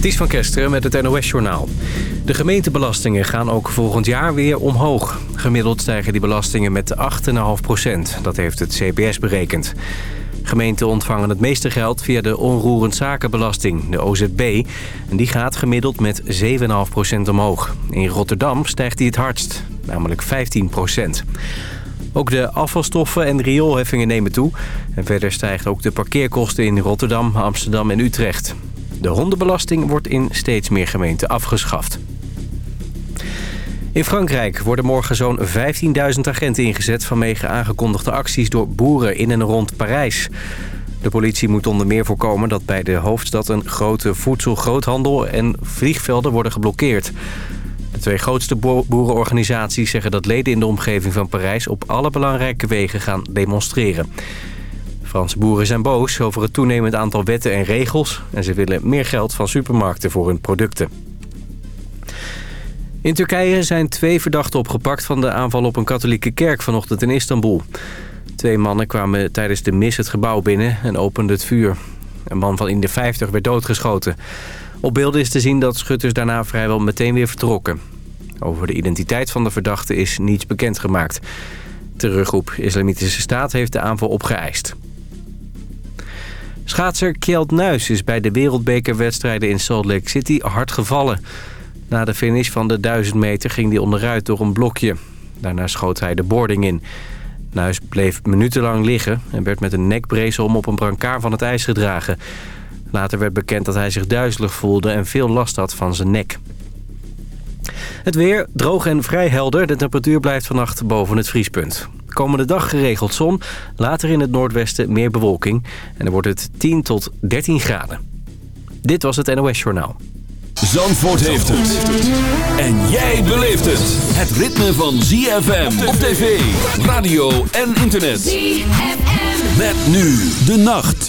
Ties van Kesteren met het NOS-journaal. De gemeentebelastingen gaan ook volgend jaar weer omhoog. Gemiddeld stijgen die belastingen met 8,5 procent. Dat heeft het CBS berekend. Gemeenten ontvangen het meeste geld via de onroerend zakenbelasting, de OZB. En die gaat gemiddeld met 7,5 procent omhoog. In Rotterdam stijgt die het hardst, namelijk 15 procent. Ook de afvalstoffen en rioolheffingen nemen toe. En verder stijgen ook de parkeerkosten in Rotterdam, Amsterdam en Utrecht. De hondenbelasting wordt in steeds meer gemeenten afgeschaft. In Frankrijk worden morgen zo'n 15.000 agenten ingezet... vanwege aangekondigde acties door boeren in en rond Parijs. De politie moet onder meer voorkomen dat bij de hoofdstad... een grote voedselgroothandel en vliegvelden worden geblokkeerd. De twee grootste boerenorganisaties zeggen dat leden in de omgeving van Parijs... op alle belangrijke wegen gaan demonstreren. Franse boeren zijn boos over het toenemend aantal wetten en regels... en ze willen meer geld van supermarkten voor hun producten. In Turkije zijn twee verdachten opgepakt van de aanval op een katholieke kerk vanochtend in Istanbul. Twee mannen kwamen tijdens de mis het gebouw binnen en openden het vuur. Een man van in de 50 werd doodgeschoten. Op beelden is te zien dat schutters daarna vrijwel meteen weer vertrokken. Over de identiteit van de verdachte is niets bekendgemaakt. Teruggroep Islamitische Staat heeft de aanval opgeëist. Schaatser Kjeld Nuis is bij de wereldbekerwedstrijden in Salt Lake City hard gevallen. Na de finish van de 1000 meter ging hij onderuit door een blokje. Daarna schoot hij de boarding in. Nuis bleef minutenlang liggen en werd met een nekbrace om op een brancard van het ijs gedragen. Later werd bekend dat hij zich duizelig voelde en veel last had van zijn nek. Het weer droog en vrij helder. De temperatuur blijft vannacht boven het vriespunt. Komende dag geregeld zon, later in het noordwesten meer bewolking. En dan wordt het 10 tot 13 graden. Dit was het NOS Journaal. Zandvoort heeft het. En jij beleeft het. Het ritme van ZFM op tv, radio en internet. ZFM. Met nu de nacht.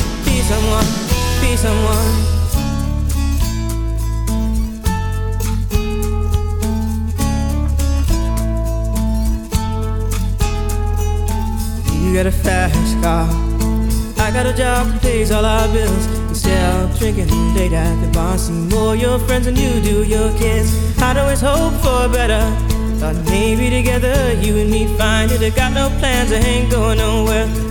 someone, be someone. You got a fast car. I got a job that pays all our bills. Instead of drinking late at the bar, see more your friends than you do your kids. I'd always hope for better. Thought maybe together you and me find it. I got no plans, I ain't going nowhere.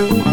That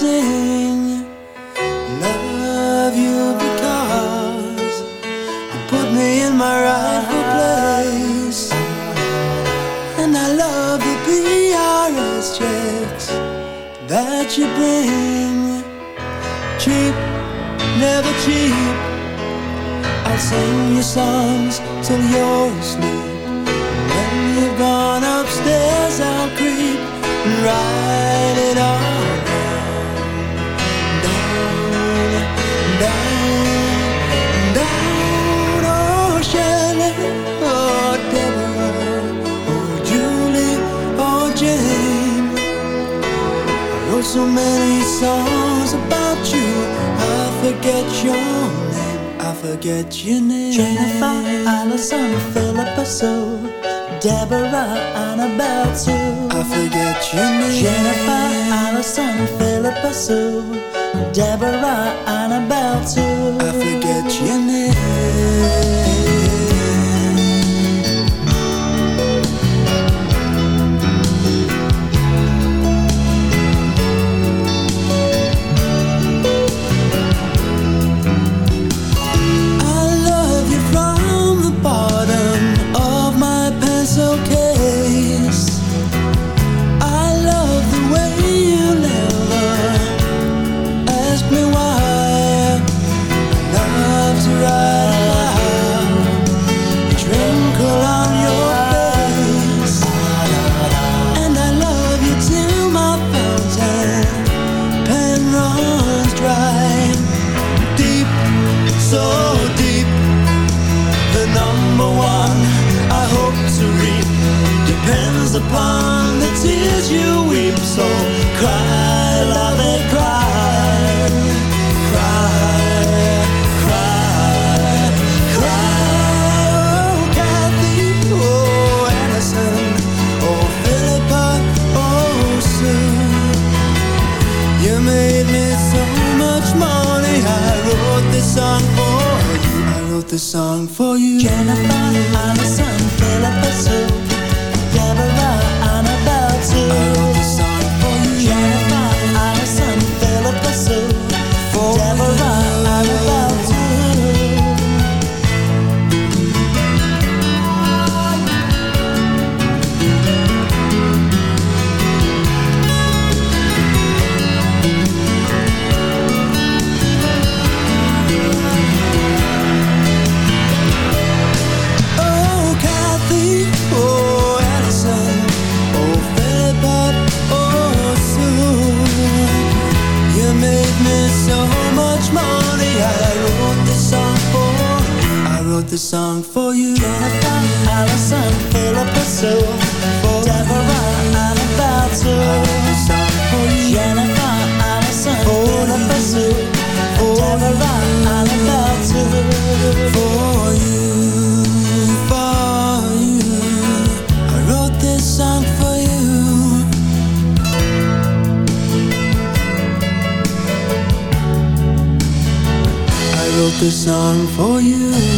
you your name? I forget your name. Jennifer, Allison, Philippa Sue, Deborah, Annabelle Sue. I forget your name. Jennifer, Allison, Philippa Sue, Deborah, Annabelle Sue. I forget your name. song for you.